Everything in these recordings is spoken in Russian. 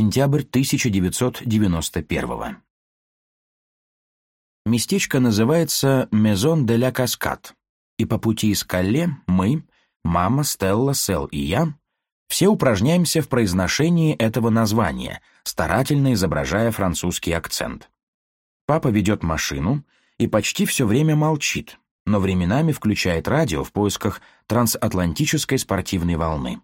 Сентябрь 1991 Местечко называется Мезон де ля Каскад, и по пути из Калле мы, мама, Стелла, Сел и я, все упражняемся в произношении этого названия, старательно изображая французский акцент. Папа ведет машину и почти все время молчит, но временами включает радио в поисках трансатлантической спортивной волны.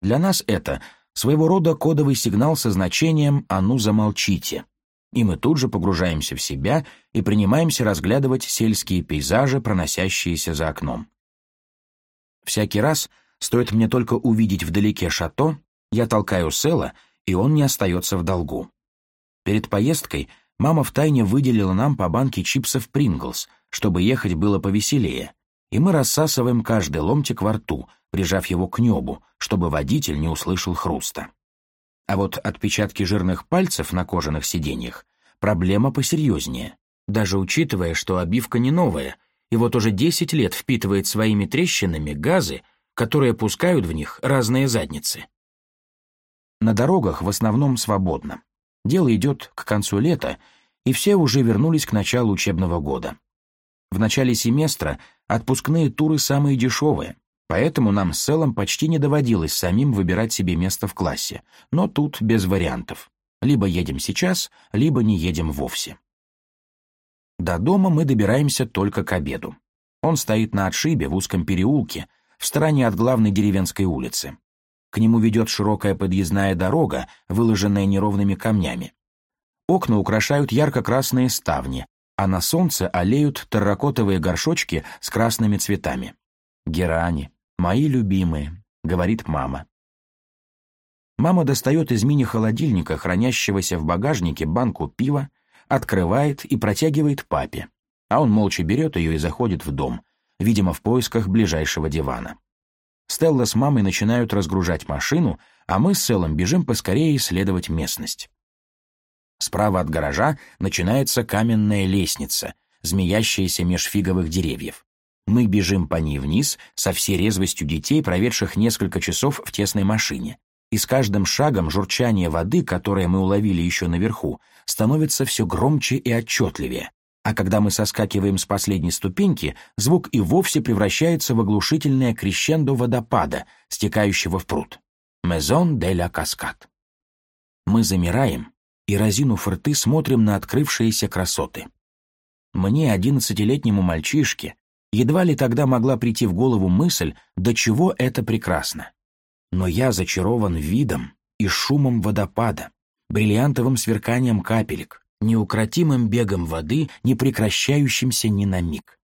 Для нас это своего рода кодовый сигнал со значением «А ну замолчите!». И мы тут же погружаемся в себя и принимаемся разглядывать сельские пейзажи, проносящиеся за окном. Всякий раз, стоит мне только увидеть вдалеке шато, я толкаю Сэла, и он не остается в долгу. Перед поездкой мама втайне выделила нам по банке чипсов «Принглс», чтобы ехать было повеселее, и мы рассасываем каждый ломтик во рту, прижав его к небу, чтобы водитель не услышал хруста. А вот отпечатки жирных пальцев на кожаных сиденьях — проблема посерьезнее, даже учитывая, что обивка не новая, и вот уже 10 лет впитывает своими трещинами газы, которые пускают в них разные задницы. На дорогах в основном свободно. Дело идет к концу лета, и все уже вернулись к началу учебного года. В начале семестра отпускные туры самые дешевые, поэтому нам с Селом почти не доводилось самим выбирать себе место в классе, но тут без вариантов. Либо едем сейчас, либо не едем вовсе. До дома мы добираемся только к обеду. Он стоит на отшибе в узком переулке, в стороне от главной деревенской улицы. К нему ведет широкая подъездная дорога, выложенная неровными камнями. Окна украшают ярко-красные ставни, а на солнце олеют терракотовые горшочки с красными цветами. «Герани, мои любимые», — говорит мама. Мама достает из мини-холодильника, хранящегося в багажнике, банку пива, открывает и протягивает папе, а он молча берет ее и заходит в дом, видимо, в поисках ближайшего дивана. Стелла с мамой начинают разгружать машину, а мы с Селлом бежим поскорее исследовать местность. Справа от гаража начинается каменная лестница, змеящаяся меж фиговых деревьев. Мы бежим по ней вниз со всей резвостью детей, проведших несколько часов в тесной машине. И с каждым шагом журчание воды, которое мы уловили еще наверху, становится все громче и отчетливее. А когда мы соскакиваем с последней ступеньки, звук и вовсе превращается в оглушительное крещендо водопада, стекающего в пруд. «Мезон де ля Каскад». Мы замираем, и, разинув рты, смотрим на открывшиеся красоты. Мне, одиннадцатилетнему мальчишке, едва ли тогда могла прийти в голову мысль, до чего это прекрасно. Но я зачарован видом и шумом водопада, бриллиантовым сверканием капелек, неукротимым бегом воды, не прекращающимся ни на миг.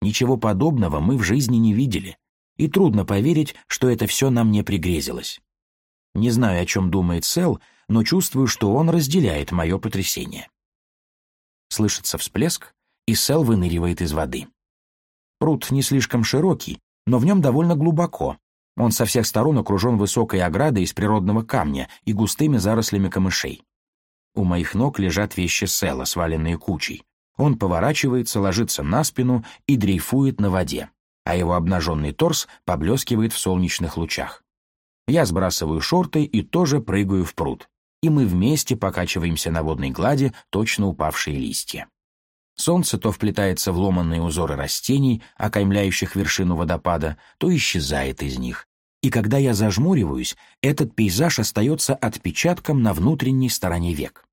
Ничего подобного мы в жизни не видели, и трудно поверить, что это все нам не пригрезилось. Не знаю, о чем думает Сел но чувствую, что он разделяет мое потрясение. Слышится всплеск, и Сел выныривает из воды. Пруд не слишком широкий, но в нем довольно глубоко. Он со всех сторон окружен высокой оградой из природного камня и густыми зарослями камышей. У моих ног лежат вещи Села, сваленные кучей. Он поворачивается, ложится на спину и дрейфует на воде, а его обнаженный торс поблескивает в солнечных лучах. Я сбрасываю шорты и тоже прыгаю в пруд и мы вместе покачиваемся на водной глади точно упавшие листья. Солнце то вплетается в ломанные узоры растений, окаймляющих вершину водопада, то исчезает из них. И когда я зажмуриваюсь, этот пейзаж остается отпечатком на внутренней стороне век.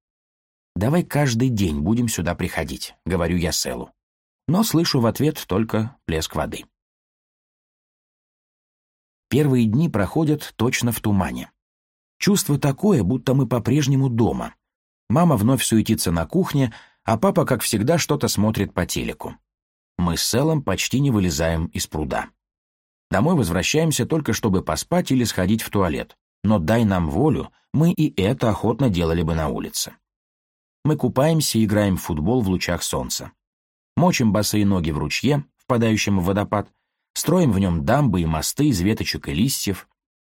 «Давай каждый день будем сюда приходить», — говорю я Селу. Но слышу в ответ только плеск воды. Первые дни проходят точно в тумане. Чувство такое, будто мы по-прежнему дома. Мама вновь суетится на кухне, а папа, как всегда, что-то смотрит по телеку. Мы с Селом почти не вылезаем из пруда. Домой возвращаемся только, чтобы поспать или сходить в туалет. Но дай нам волю, мы и это охотно делали бы на улице. Мы купаемся и играем в футбол в лучах солнца. Мочим босые ноги в ручье, впадающем в водопад, строим в нем дамбы и мосты из веточек и листьев,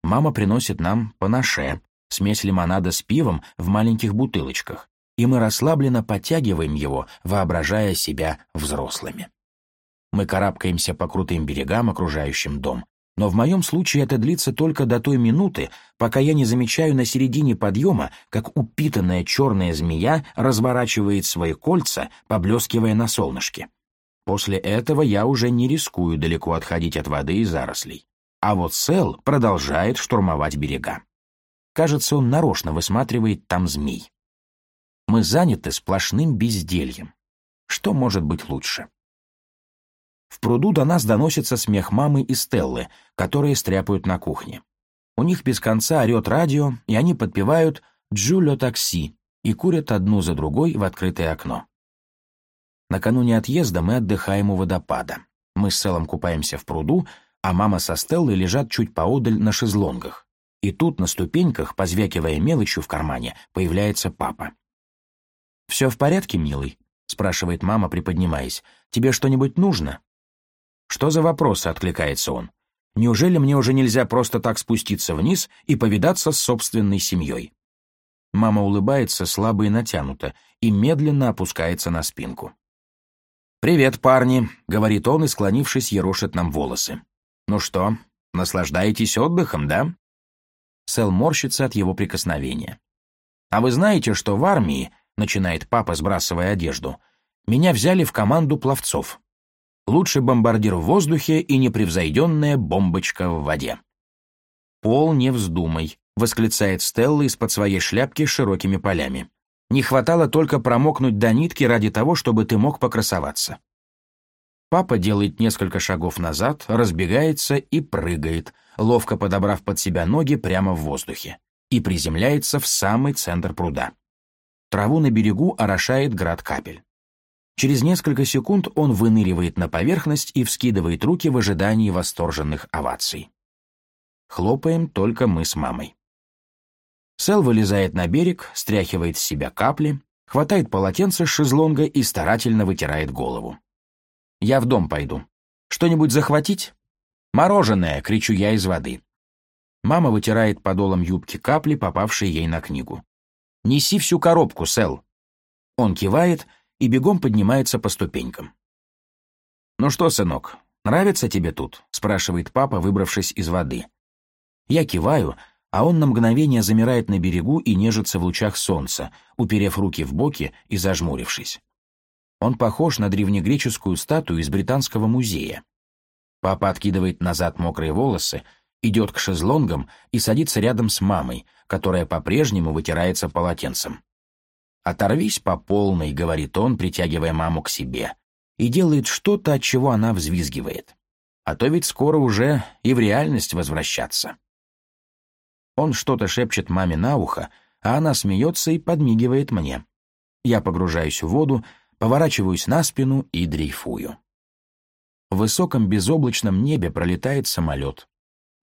Мама приносит нам панаше, смесь лимонада с пивом в маленьких бутылочках, и мы расслабленно подтягиваем его, воображая себя взрослыми. Мы карабкаемся по крутым берегам, окружающим дом, но в моем случае это длится только до той минуты, пока я не замечаю на середине подъема, как упитанная черная змея разворачивает свои кольца, поблескивая на солнышке. После этого я уже не рискую далеко отходить от воды и зарослей а вот Сэл продолжает штурмовать берега. Кажется, он нарочно высматривает там змей. Мы заняты сплошным бездельем. Что может быть лучше? В пруду до нас доносится смех мамы и Стеллы, которые стряпают на кухне. У них без конца орет радио, и они подпевают «Джулио такси» и курят одну за другой в открытое окно. Накануне отъезда мы отдыхаем у водопада. Мы с Селом купаемся в пруду, а мама со Стеллой лежат чуть поодаль на шезлонгах. И тут на ступеньках, позвякивая мелочью в кармане, появляется папа. «Все в порядке, милый?» — спрашивает мама, приподнимаясь. «Тебе что-нибудь нужно?» «Что за вопросы?» — откликается он. «Неужели мне уже нельзя просто так спуститься вниз и повидаться с собственной семьей?» Мама улыбается слабо и натянуто и медленно опускается на спинку. «Привет, парни», — говорит он и, склонившись, ерошит нам волосы. «Ну что, наслаждаетесь отдыхом, да?» Сэл морщится от его прикосновения. «А вы знаете, что в армии, — начинает папа, сбрасывая одежду, — меня взяли в команду пловцов. Лучший бомбардир в воздухе и непревзойденная бомбочка в воде». «Пол, не вздумай», — восклицает Стелла из-под своей шляпки широкими полями. «Не хватало только промокнуть до нитки ради того, чтобы ты мог покрасоваться». Папа делает несколько шагов назад, разбегается и прыгает, ловко подобрав под себя ноги прямо в воздухе, и приземляется в самый центр пруда. Траву на берегу орошает град капель. Через несколько секунд он выныривает на поверхность и вскидывает руки в ожидании восторженных оваций. Хлопаем только мы с мамой. Сэл вылезает на берег, стряхивает с себя капли, хватает полотенце с шезлонга и старательно вытирает голову. Я в дом пойду. Что-нибудь захватить? Мороженое, кричу я из воды. Мама вытирает подолом юбки капли, попавшие ей на книгу. Неси всю коробку, Сэл. Он кивает и бегом поднимается по ступенькам. Ну что, сынок, нравится тебе тут? спрашивает папа, выбравшись из воды. Я киваю, а он на мгновение замирает на берегу и нежится в лучах солнца, уперев руки в боки и зажмурившись. Он похож на древнегреческую статую из Британского музея. Папа откидывает назад мокрые волосы, идет к шезлонгам и садится рядом с мамой, которая по-прежнему вытирается полотенцем. «Оторвись по полной», — говорит он, притягивая маму к себе, и делает что-то, от чего она взвизгивает. А то ведь скоро уже и в реальность возвращаться. Он что-то шепчет маме на ухо, а она смеется и подмигивает мне. Я погружаюсь в воду Поворачиваюсь на спину и дрейфую. В высоком безоблачном небе пролетает самолет.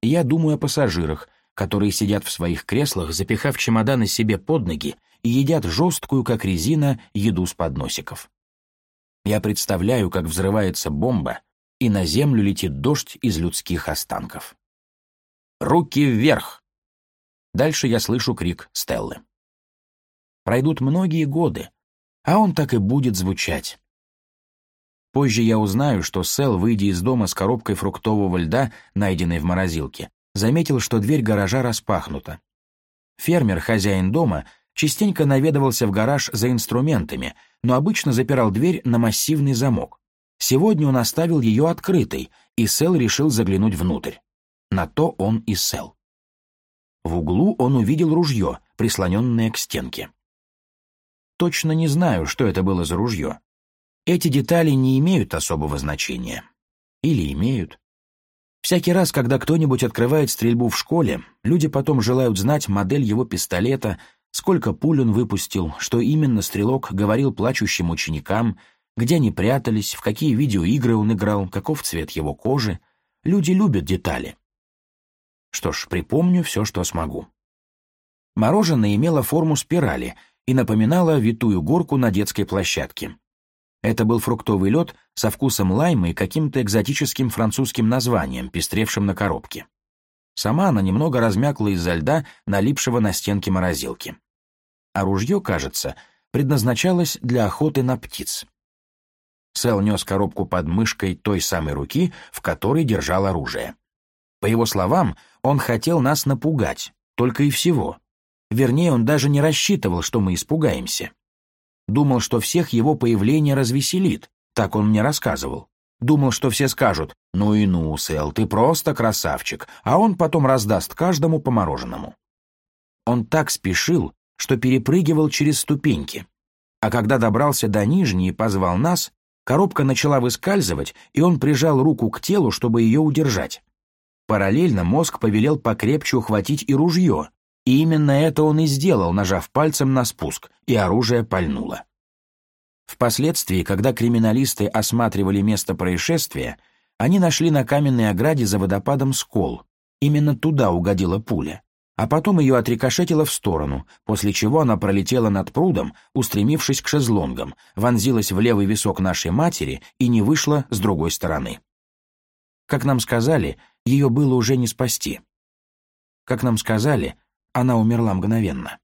Я думаю о пассажирах, которые сидят в своих креслах, запихав чемоданы себе под ноги и едят жесткую, как резина, еду с подносиков. Я представляю, как взрывается бомба, и на землю летит дождь из людских останков. «Руки вверх!» Дальше я слышу крик Стеллы. Пройдут многие годы, а он так и будет звучать. Позже я узнаю, что Сэл, выйдя из дома с коробкой фруктового льда, найденной в морозилке, заметил, что дверь гаража распахнута. Фермер, хозяин дома, частенько наведывался в гараж за инструментами, но обычно запирал дверь на массивный замок. Сегодня он оставил ее открытой, и Сэл решил заглянуть внутрь. На то он и Сэл. В углу он увидел ружье, прислоненное к стенке. Точно не знаю, что это было за ружье. Эти детали не имеют особого значения. Или имеют. Всякий раз, когда кто-нибудь открывает стрельбу в школе, люди потом желают знать модель его пистолета, сколько пуль он выпустил, что именно стрелок говорил плачущим ученикам, где они прятались, в какие видеоигры он играл, каков цвет его кожи. Люди любят детали. Что ж, припомню все, что смогу. Мороженое имело форму спирали — и напоминала витую горку на детской площадке. Это был фруктовый лед со вкусом лайма и каким-то экзотическим французским названием, пестревшим на коробке. Сама она немного размякла из-за льда, налипшего на стенки морозилки. А ружье, кажется, предназначалось для охоты на птиц. Сэл нес коробку под мышкой той самой руки, в которой держал оружие. По его словам, он хотел нас напугать, только и всего. Вернее, он даже не рассчитывал, что мы испугаемся. Думал, что всех его появление развеселит, так он мне рассказывал. Думал, что все скажут «Ну и ну, Сэл, ты просто красавчик», а он потом раздаст каждому по мороженому. Он так спешил, что перепрыгивал через ступеньки. А когда добрался до нижней и позвал нас, коробка начала выскальзывать, и он прижал руку к телу, чтобы ее удержать. Параллельно мозг повелел покрепче ухватить и ружье, и именно это он и сделал, нажав пальцем на спуск, и оружие пальнуло. Впоследствии, когда криминалисты осматривали место происшествия, они нашли на каменной ограде за водопадом скол. Именно туда угодила пуля. А потом ее отрикошетило в сторону, после чего она пролетела над прудом, устремившись к шезлонгам, вонзилась в левый висок нашей матери и не вышла с другой стороны. Как нам сказали, ее было уже не спасти. Как нам сказали, она умерла мгновенно.